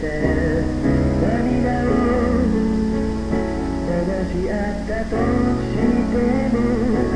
涙を流し合ったとしても